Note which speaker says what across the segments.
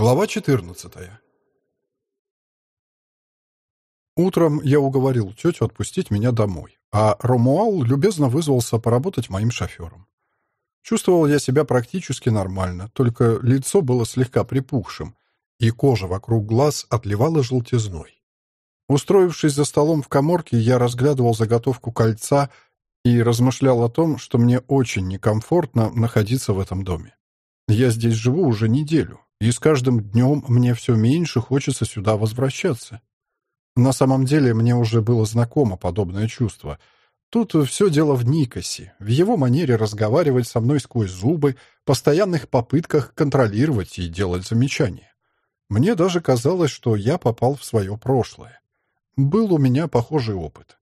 Speaker 1: Глава 14. Утром я уговорил тетю отпустить меня домой, а Ромуал любезно вызвался поработать моим шофером. Чувствовал я себя практически нормально, только лицо было слегка припухшим, и кожа вокруг глаз отливала желтизной. Устроившись за столом в коморке, я разглядывал заготовку кольца и размышлял о том, что мне очень некомфортно находиться в этом доме. Я здесь живу уже неделю, и с каждым днем мне все меньше хочется сюда возвращаться. На самом деле мне уже было знакомо подобное чувство. Тут все дело в Никосе, в его манере разговаривать со мной сквозь зубы, постоянных попытках контролировать и делать замечания. Мне даже казалось, что я попал в свое прошлое. Был у меня похожий опыт.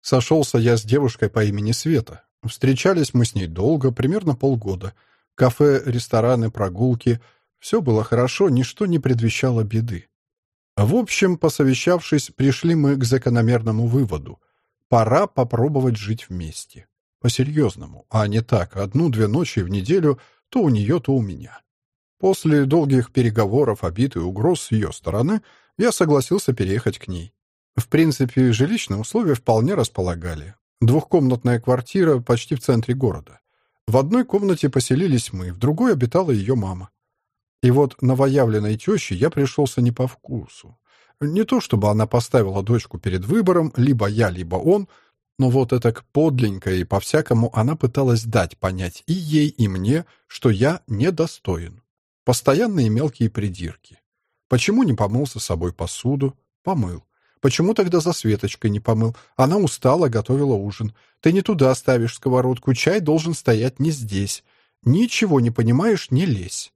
Speaker 1: Сошелся я с девушкой по имени Света. Встречались мы с ней долго, примерно полгода. Кафе, рестораны, прогулки — все было хорошо, ничто не предвещало беды. В общем, посовещавшись, пришли мы к закономерному выводу. Пора попробовать жить вместе. По-серьезному, а не так, одну-две ночи в неделю, то у нее, то у меня. После долгих переговоров, обид и угроз с ее стороны, я согласился переехать к ней. В принципе, жилищные условия вполне располагали. Двухкомнатная квартира почти в центре города. В одной комнате поселились мы, в другой обитала ее мама. И вот новоявленной теще я пришелся не по вкусу. Не то чтобы она поставила дочку перед выбором, либо я, либо он, но вот это подленько и по-всякому она пыталась дать понять и ей, и мне, что я недостоин. Постоянные мелкие придирки. Почему не помыл со собой посуду? Помыл. Почему тогда за Светочкой не помыл? Она устала, готовила ужин. Ты не туда ставишь сковородку, чай должен стоять не здесь. Ничего не понимаешь, не лезь.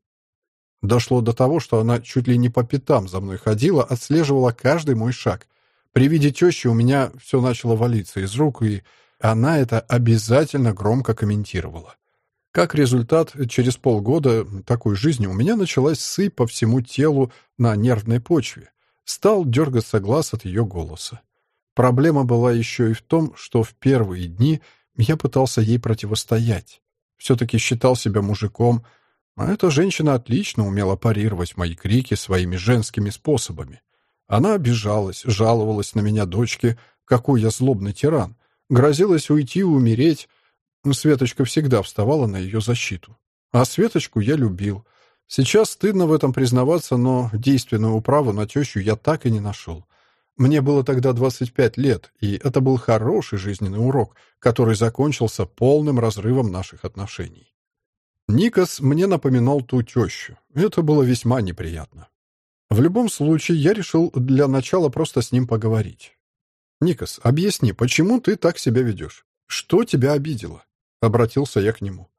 Speaker 1: Дошло до того, что она чуть ли не по пятам за мной ходила, отслеживала каждый мой шаг. При виде тещи у меня все начало валиться из рук, и она это обязательно громко комментировала. Как результат, через полгода такой жизни у меня началась сыпь по всему телу на нервной почве. Стал дергаться глаз от ее голоса. Проблема была еще и в том, что в первые дни я пытался ей противостоять. Все-таки считал себя мужиком, а эта женщина отлично умела парировать мои крики своими женскими способами. Она обижалась, жаловалась на меня дочке, какой я злобный тиран, грозилась уйти и умереть. Светочка всегда вставала на ее защиту. А Светочку я любил. Сейчас стыдно в этом признаваться, но действенную управу на тещу я так и не нашел. Мне было тогда 25 лет, и это был хороший жизненный урок, который закончился полным разрывом наших отношений. Никос мне напоминал ту тещу. Это было весьма неприятно. В любом случае, я решил для начала просто с ним поговорить. «Никос, объясни, почему ты так себя ведешь? Что тебя обидело?» Обратился я к нему.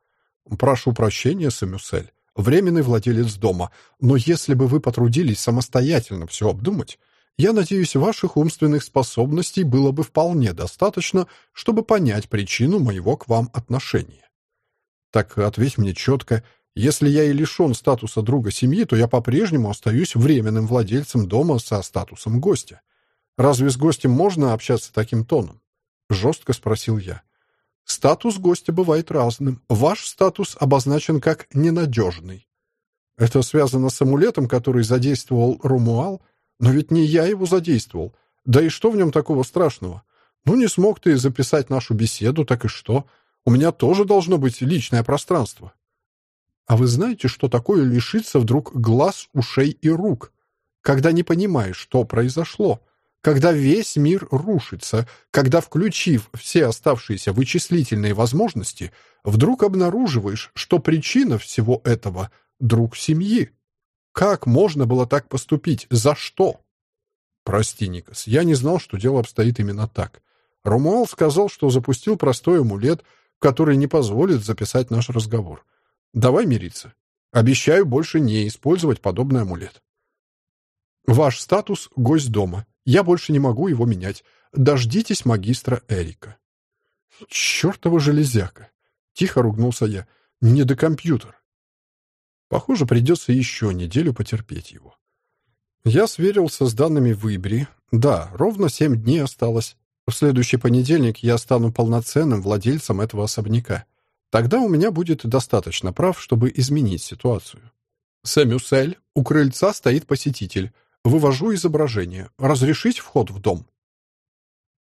Speaker 1: «Прошу прощения, Самюсель, временный владелец дома, но если бы вы потрудились самостоятельно все обдумать, я надеюсь, ваших умственных способностей было бы вполне достаточно, чтобы понять причину моего к вам отношения. Так ответь мне четко, если я и лишен статуса друга семьи, то я по-прежнему остаюсь временным владельцем дома со статусом гостя. Разве с гостем можно общаться таким тоном? Жестко спросил я. Статус гостя бывает разным. Ваш статус обозначен как ненадежный. Это связано с амулетом, который задействовал Румуал, но ведь не я его задействовал. Да и что в нем такого страшного? Ну, не смог ты записать нашу беседу, так и что? У меня тоже должно быть личное пространство. А вы знаете, что такое лишиться вдруг глаз, ушей и рук? Когда не понимаешь, что произошло. Когда весь мир рушится. Когда, включив все оставшиеся вычислительные возможности, вдруг обнаруживаешь, что причина всего этого — друг семьи. Как можно было так поступить? За что? Прости, Никас, я не знал, что дело обстоит именно так. Ромуал сказал, что запустил простой амулет — который не позволит записать наш разговор. Давай мириться. Обещаю больше не использовать подобный амулет. Ваш статус — гость дома. Я больше не могу его менять. Дождитесь магистра Эрика. Чёртова железяка. Тихо ругнулся я. Не до компьютер. Похоже, придется еще неделю потерпеть его. Я сверился с данными в Ибри. Да, ровно семь дней осталось. В следующий понедельник я стану полноценным владельцем этого особняка. Тогда у меня будет достаточно прав, чтобы изменить ситуацию. «Сэмюсель, у крыльца стоит посетитель. Вывожу изображение. Разрешить вход в дом?»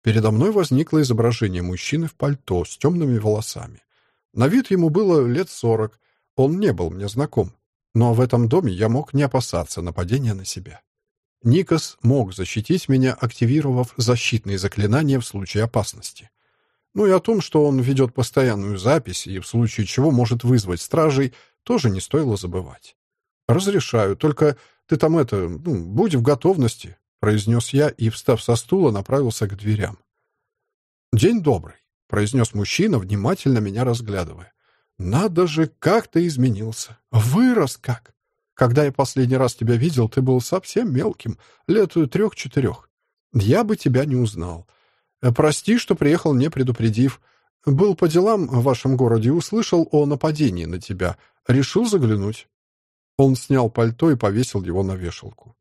Speaker 1: Передо мной возникло изображение мужчины в пальто с темными волосами. На вид ему было лет сорок. Он не был мне знаком. Но в этом доме я мог не опасаться нападения на себя. Никос мог защитить меня, активировав защитные заклинания в случае опасности. Ну и о том, что он ведет постоянную запись и в случае чего может вызвать стражей, тоже не стоило забывать. «Разрешаю, только ты там это, ну, будь в готовности», — произнес я и, встав со стула, направился к дверям. «День добрый», — произнес мужчина, внимательно меня разглядывая. «Надо же, как ты изменился! Вырос как! Когда я последний раз тебя видел, ты был совсем мелким, лет трех-четырех. Я бы тебя не узнал. Э, прости, что приехал, не предупредив. Был по делам в вашем городе и услышал о нападении на тебя. Решил заглянуть». Он снял пальто и повесил его на вешалку.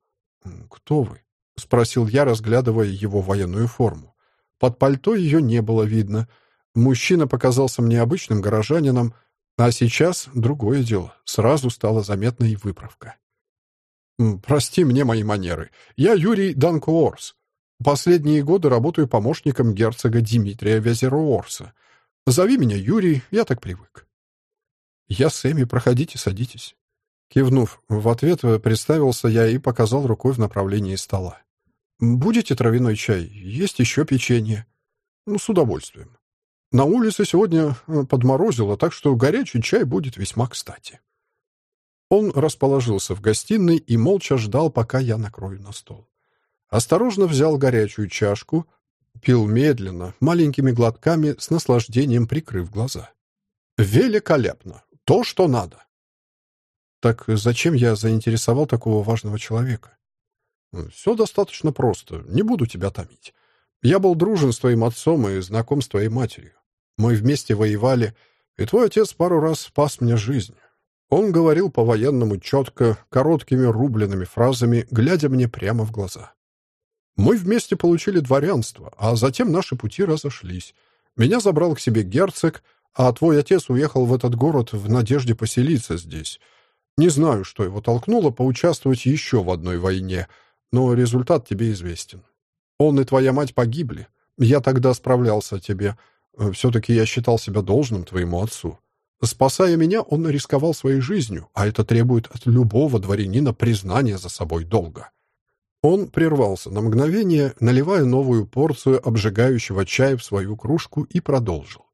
Speaker 1: «Кто вы?» — спросил я, разглядывая его военную форму. Под пальто ее не было видно. Мужчина показался мне обычным горожанином, а сейчас другое дело. Сразу стала заметна и выправка. «Прости мне мои манеры. Я Юрий Данкуорс. Последние годы работаю помощником герцога Дмитрия Вязеруорса. Зови меня Юрий, я так привык». «Я Сэмми, проходите, садитесь». Кивнув, в ответ представился я и показал рукой в направлении стола. «Будете травяной чай? Есть еще печенье?» «Ну, с удовольствием». На улице сегодня э, подморозило, так что горячий чай будет весьма кстати. Он расположился в гостиной и молча ждал, пока я накрою на стол. Осторожно взял горячую чашку, пил медленно, маленькими глотками, с наслаждением прикрыв глаза. «Великолепно! То, что надо!» «Так зачем я заинтересовал такого важного человека?» «Все достаточно просто. Не буду тебя томить. Я был дружен с твоим отцом и знаком с твоей матерью. Мы вместе воевали, и твой отец пару раз спас мне жизнь. Он говорил по-военному четко, короткими рубленными фразами, глядя мне прямо в глаза. Мы вместе получили дворянство, а затем наши пути разошлись. Меня забрал к себе герцог, а твой отец уехал в этот город в надежде поселиться здесь. Не знаю, что его толкнуло поучаствовать еще в одной войне, но результат тебе известен. Он и твоя мать погибли. Я тогда справлялся о тебе. Все-таки я считал себя должным твоему отцу. Спасая меня, он рисковал своей жизнью, а это требует от любого дворянина признания за собой долга. Он прервался на мгновение, наливая новую порцию обжигающего чая в свою кружку и продолжил.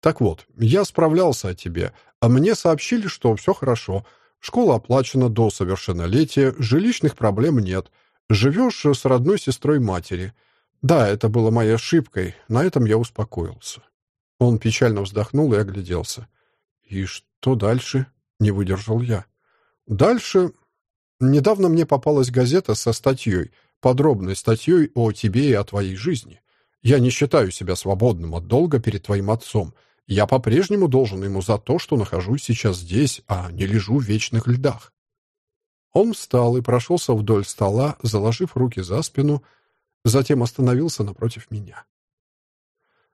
Speaker 1: «Так вот, я справлялся о тебе, а мне сообщили, что все хорошо. Школа оплачена до совершеннолетия, жилищных проблем нет. Живешь с родной сестрой матери. Да, это было моей ошибкой, на этом я успокоился. Он печально вздохнул и огляделся. «И что дальше?» — не выдержал я. «Дальше...» Недавно мне попалась газета со статьей, подробной статьей о тебе и о твоей жизни. Я не считаю себя свободным от долга перед твоим отцом. Я по-прежнему должен ему за то, что нахожусь сейчас здесь, а не лежу в вечных льдах. Он встал и прошелся вдоль стола, заложив руки за спину, затем остановился напротив меня.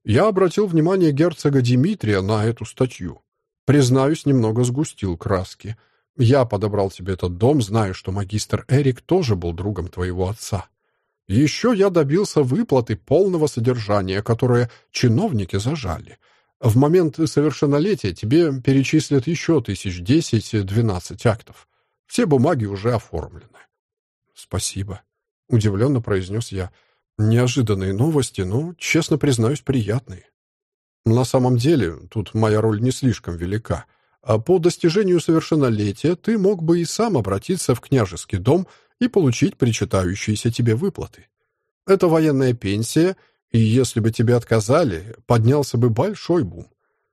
Speaker 1: Я обратил внимание герцога Дмитрия на эту статью. Признаюсь, немного сгустил краски. Я подобрал тебе этот дом, зная, что магистр Эрик тоже был другом твоего отца. Еще я добился выплаты полного содержания, которое чиновники зажали. В момент совершеннолетия тебе перечислят еще тысяч десять-двенадцать актов. Все бумаги уже оформлены. Спасибо, удивленно произнес я. Неожиданные новости, но, честно признаюсь, приятные. На самом деле, тут моя роль не слишком велика. А по достижению совершеннолетия ты мог бы и сам обратиться в княжеский дом и получить причитающиеся тебе выплаты. Это военная пенсия, и если бы тебе отказали, поднялся бы большой бум.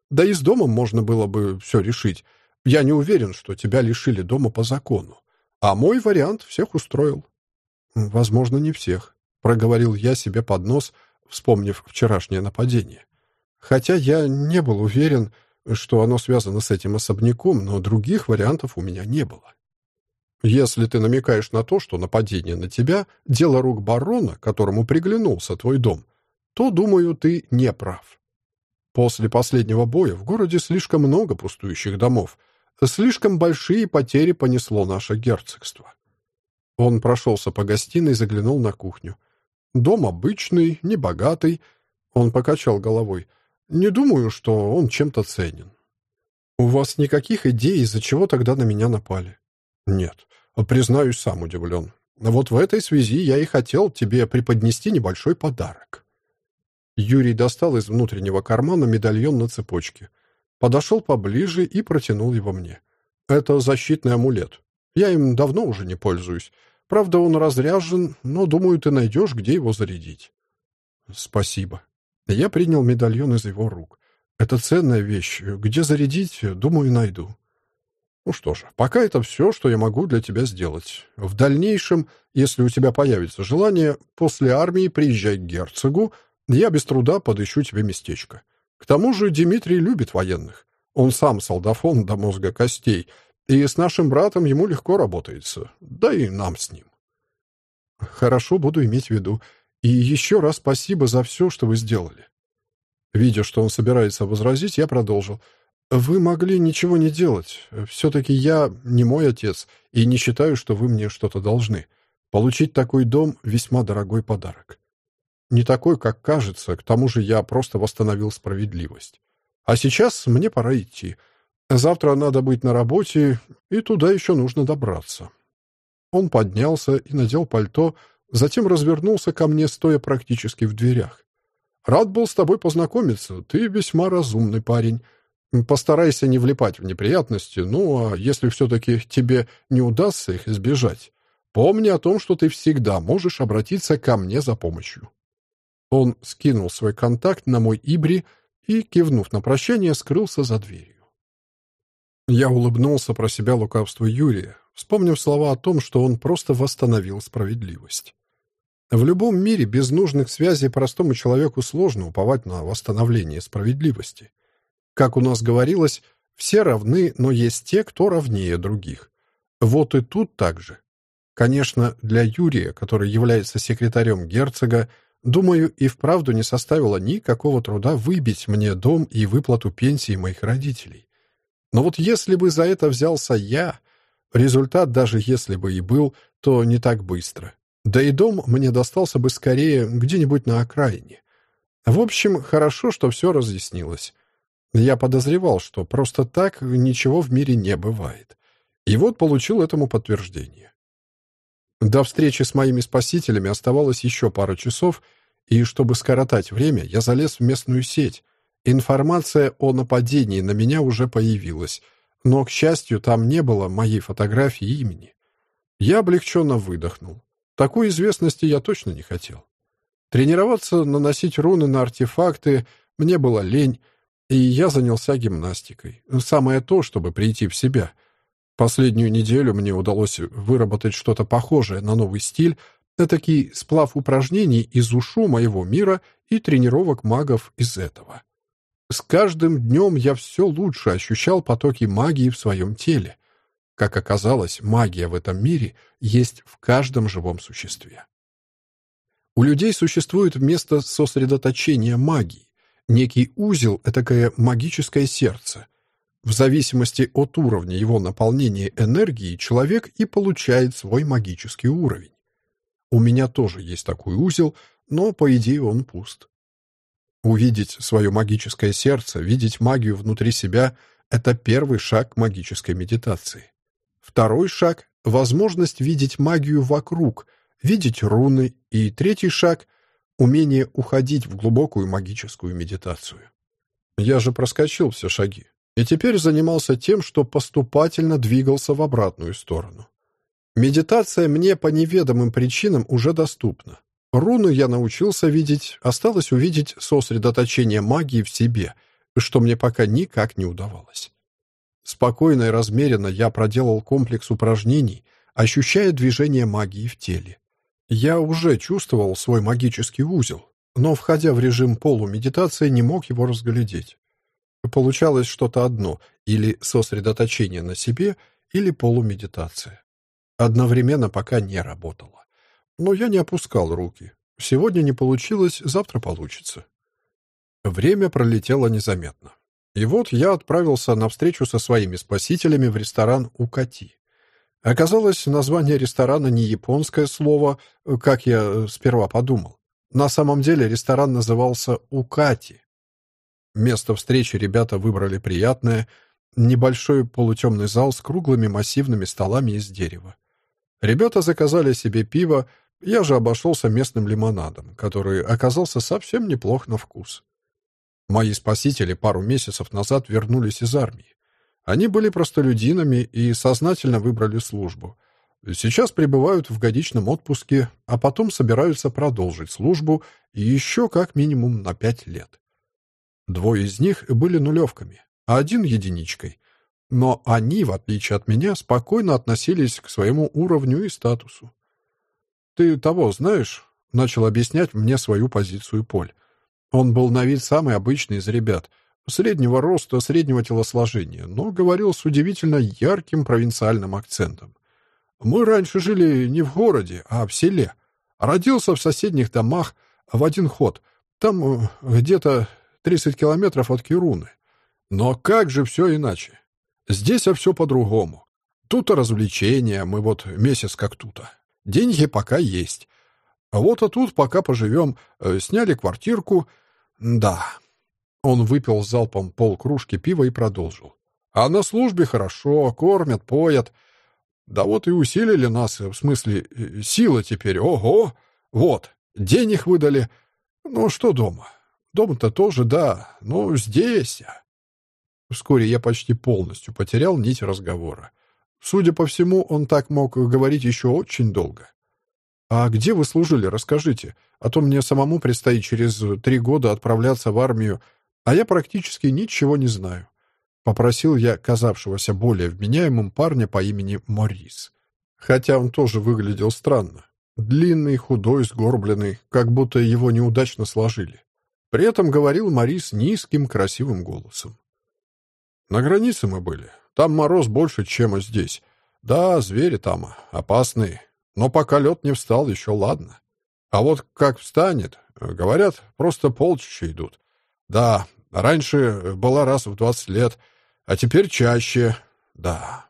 Speaker 1: Да и с домом можно было бы все решить. Я не уверен, что тебя лишили дома по закону. А мой вариант всех устроил. Возможно, не всех, проговорил я себе под нос, вспомнив вчерашнее нападение. Хотя я не был уверен, что оно связано с этим особняком, но других вариантов у меня не было. Если ты намекаешь на то, что нападение на тебя — дело рук барона, которому приглянулся твой дом, то, думаю, ты не прав. После последнего боя в городе слишком много пустующих домов — Слишком большие потери понесло наше герцогство. Он прошелся по гостиной и заглянул на кухню. Дом обычный, небогатый. Он покачал головой. Не думаю, что он чем-то ценен. У вас никаких идей, из-за чего тогда на меня напали? Нет. Признаюсь, сам удивлен. Вот в этой связи я и хотел тебе преподнести небольшой подарок. Юрий достал из внутреннего кармана медальон на цепочке. Подошел поближе и протянул его мне. Это защитный амулет. Я им давно уже не пользуюсь. Правда, он разряжен, но, думаю, ты найдешь, где его зарядить. Спасибо. Я принял медальон из его рук. Это ценная вещь. Где зарядить, думаю, найду. Ну что ж, пока это все, что я могу для тебя сделать. В дальнейшем, если у тебя появится желание, после армии приезжай к герцогу, я без труда подыщу тебе местечко. К тому же Дмитрий любит военных. Он сам солдафон до мозга костей, и с нашим братом ему легко работается, да и нам с ним. Хорошо, буду иметь в виду. И еще раз спасибо за все, что вы сделали. Видя, что он собирается возразить, я продолжил. Вы могли ничего не делать. Все-таки я не мой отец, и не считаю, что вы мне что-то должны. Получить такой дом — весьма дорогой подарок. Не такой, как кажется, к тому же я просто восстановил справедливость. А сейчас мне пора идти. Завтра надо быть на работе, и туда еще нужно добраться. Он поднялся и надел пальто, затем развернулся ко мне, стоя практически в дверях. «Рад был с тобой познакомиться. Ты весьма разумный парень. Постарайся не влипать в неприятности, ну, а если все-таки тебе не удастся их избежать, помни о том, что ты всегда можешь обратиться ко мне за помощью». Он скинул свой контакт на мой Ибри и, кивнув на прощание, скрылся за дверью. Я улыбнулся про себя лукавству Юрия, вспомнив слова о том, что он просто восстановил справедливость. В любом мире без нужных связей простому человеку сложно уповать на восстановление справедливости. Как у нас говорилось, все равны, но есть те, кто равнее других. Вот и тут так же. Конечно, для Юрия, который является секретарем герцога, думаю, и вправду не составило никакого труда выбить мне дом и выплату пенсии моих родителей. Но вот если бы за это взялся я, результат, даже если бы и был, то не так быстро. Да и дом мне достался бы скорее где-нибудь на окраине. В общем, хорошо, что все разъяснилось. Я подозревал, что просто так ничего в мире не бывает. И вот получил этому подтверждение. До встречи с моими спасителями оставалось еще пара часов, и чтобы скоротать время, я залез в местную сеть — Информация о нападении на меня уже появилась, но, к счастью, там не было моей фотографии и имени. Я облегченно выдохнул. Такой известности я точно не хотел. Тренироваться, наносить руны на артефакты мне было лень, и я занялся гимнастикой. Самое то, чтобы прийти в себя. Последнюю неделю мне удалось выработать что-то похожее на новый стиль, этакий сплав упражнений из ушу моего мира и тренировок магов из этого. С каждым днем я все лучше ощущал потоки магии в своем теле. Как оказалось, магия в этом мире есть в каждом живом существе. У людей существует место сосредоточения магии, некий узел, этакое магическое сердце. В зависимости от уровня его наполнения энергией человек и получает свой магический уровень. У меня тоже есть такой узел, но, по идее, он пуст. Увидеть свое магическое сердце, видеть магию внутри себя — это первый шаг магической медитации. Второй шаг — возможность видеть магию вокруг, видеть руны. И третий шаг — умение уходить в глубокую магическую медитацию. Я же проскочил все шаги. И теперь занимался тем, что поступательно двигался в обратную сторону. Медитация мне по неведомым причинам уже доступна. Руны я научился видеть, осталось увидеть сосредоточение магии в себе, что мне пока никак не удавалось. Спокойно и размеренно я проделал комплекс упражнений, ощущая движение магии в теле. Я уже чувствовал свой магический узел, но, входя в режим полумедитации, не мог его разглядеть. Получалось что-то одно, или сосредоточение на себе, или полумедитация. Одновременно пока не работало. Но я не опускал руки. Сегодня не получилось, завтра получится. Время пролетело незаметно. И вот я отправился на встречу со своими спасителями в ресторан «Укати». Оказалось, название ресторана не японское слово, как я сперва подумал. На самом деле ресторан назывался «Укати». Место встречи ребята выбрали приятное, небольшой полутемный зал с круглыми массивными столами из дерева. Ребята заказали себе пиво, я же обошелся местным лимонадом, который оказался совсем неплох на вкус. Мои спасители пару месяцев назад вернулись из армии. Они были простолюдинами и сознательно выбрали службу. Сейчас пребывают в годичном отпуске, а потом собираются продолжить службу еще как минимум на пять лет. Двое из них были нулевками, а один — единичкой. Но они, в отличие от меня, спокойно относились к своему уровню и статусу. «Ты того знаешь?» — начал объяснять мне свою позицию Поль. Он был на вид самый обычный из ребят, среднего роста, среднего телосложения, но говорил с удивительно ярким провинциальным акцентом. «Мы раньше жили не в городе, а в селе. Родился в соседних домах в один ход. Там э, где-то 30 километров от Кируны. Но как же все иначе? Здесь все по-другому. Тут развлечения, мы вот месяц как тут. Деньги пока есть. А вот а тут пока поживем. Э, сняли квартирку. Да. Он выпил залпом полкружки пива и продолжил. А на службе хорошо, кормят, поят. Да вот и усилили нас, в смысле, э, сила теперь, ого! Вот, денег выдали. Ну, что дома? Дома-то тоже, да, но здесь... Вскоре я почти полностью потерял нить разговора. Судя по всему, он так мог говорить еще очень долго. «А где вы служили, расскажите, а то мне самому предстоит через три года отправляться в армию, а я практически ничего не знаю», — попросил я казавшегося более вменяемым парня по имени Морис. Хотя он тоже выглядел странно. Длинный, худой, сгорбленный, как будто его неудачно сложили. При этом говорил Марис низким, красивым голосом. «На границе мы были. Там мороз больше, чем здесь. Да, звери там опасные. Но пока лед не встал, еще ладно. А вот как встанет, говорят, просто полчища идут. Да, раньше была раз в двадцать лет, а теперь чаще. Да».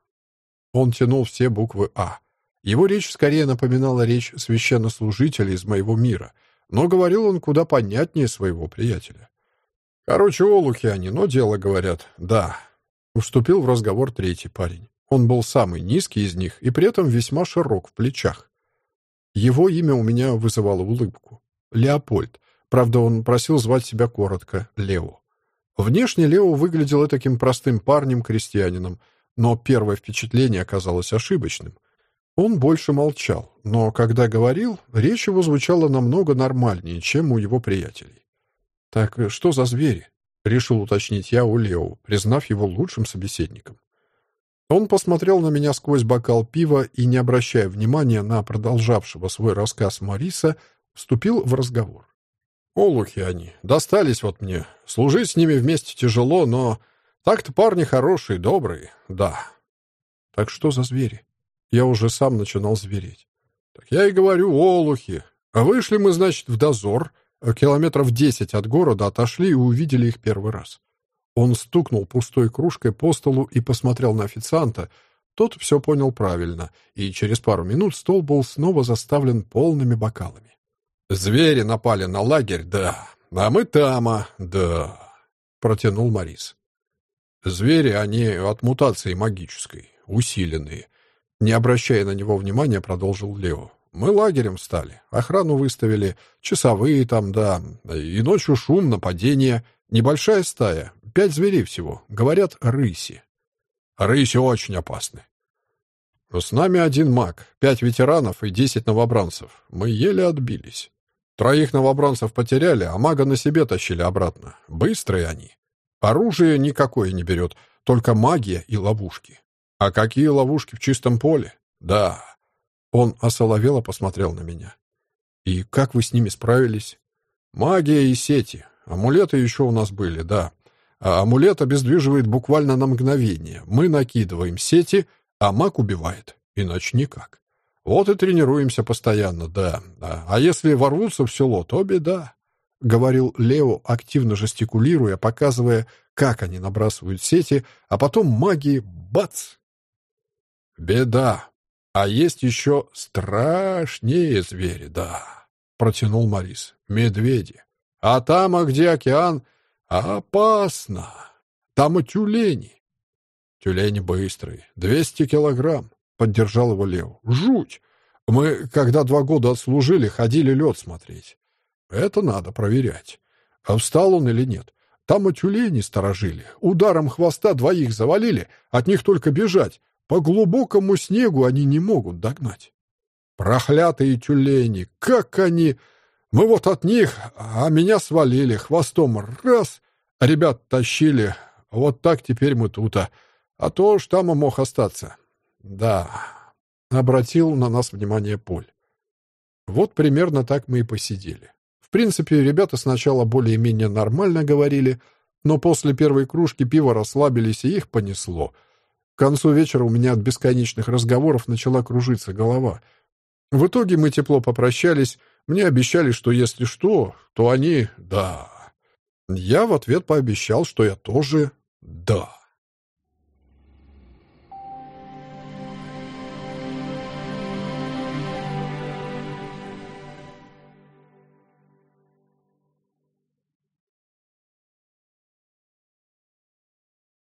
Speaker 1: Он тянул все буквы «А». Его речь скорее напоминала речь священнослужителя из моего мира — но говорил он куда понятнее своего приятеля. Короче, олухи они, но дело говорят. Да. Вступил в разговор третий парень. Он был самый низкий из них и при этом весьма широк в плечах. Его имя у меня вызывало улыбку. Леопольд. Правда, он просил звать себя коротко Лео. Внешне Лео выглядел таким простым парнем-крестьянином, но первое впечатление оказалось ошибочным. Он больше молчал, но когда говорил, речь его звучала намного нормальнее, чем у его приятелей. «Так что за звери?» — решил уточнить я у Лео, признав его лучшим собеседником. Он посмотрел на меня сквозь бокал пива и, не обращая внимания на продолжавшего свой рассказ Мариса, вступил в разговор. «Олухи они, достались вот мне. Служить с ними вместе тяжело, но так-то парни хорошие, добрые, да». «Так что за звери?» Я уже сам начинал звереть. Так я и говорю, олухи. А вышли мы, значит, в дозор. А километров десять от города отошли и увидели их первый раз. Он стукнул пустой кружкой по столу и посмотрел на официанта. Тот все понял правильно, и через пару минут стол был снова заставлен полными бокалами. «Звери напали на лагерь, да. А мы тама, да», — протянул Морис. «Звери, они от мутации магической, усиленные. Не обращая на него внимания, продолжил Лео. «Мы лагерем стали, охрану выставили, часовые там, да, и ночью шум, нападение. Небольшая стая, пять зверей всего, говорят, рыси. Рыси очень опасны. С нами один маг, пять ветеранов и десять новобранцев. Мы еле отбились. Троих новобранцев потеряли, а мага на себе тащили обратно. Быстрые они. Оружие никакое не берет, только магия и ловушки. А какие ловушки в чистом поле? Да. Он осоловело посмотрел на меня. И как вы с ними справились? Магия и сети. Амулеты еще у нас были, да. А амулет обездвиживает буквально на мгновение. Мы накидываем сети, а маг убивает. Иначе никак. Вот и тренируемся постоянно, да. А если ворвутся в село, то беда. — говорил Лео, активно жестикулируя, показывая, как они набрасывают сети, а потом магии — бац! «Беда. А есть еще страшнее звери, да», — протянул Морис. «Медведи. А там, а где океан, опасно. Там и тюлени». «Тюлени быстрые. Двести килограмм», — поддержал его Лео. «Жуть! Мы, когда два года отслужили, ходили лед смотреть. Это надо проверять. А встал он или нет? Там и тюлени сторожили. Ударом хвоста двоих завалили, от них только бежать. По глубокому снегу они не могут догнать. Проклятые тюлени, как они... Мы вот от них, а меня свалили, хвостом раз, ребят тащили. Вот так теперь мы тут, а, а то ж там и мог остаться. Да, обратил на нас внимание Поль. Вот примерно так мы и посидели. В принципе, ребята сначала более-менее нормально говорили, но после первой кружки пива расслабились, и их понесло — к концу вечера у меня от бесконечных разговоров начала кружиться голова. В итоге мы тепло попрощались. Мне обещали, что если что, то они «да». Я в ответ пообещал, что я тоже «да».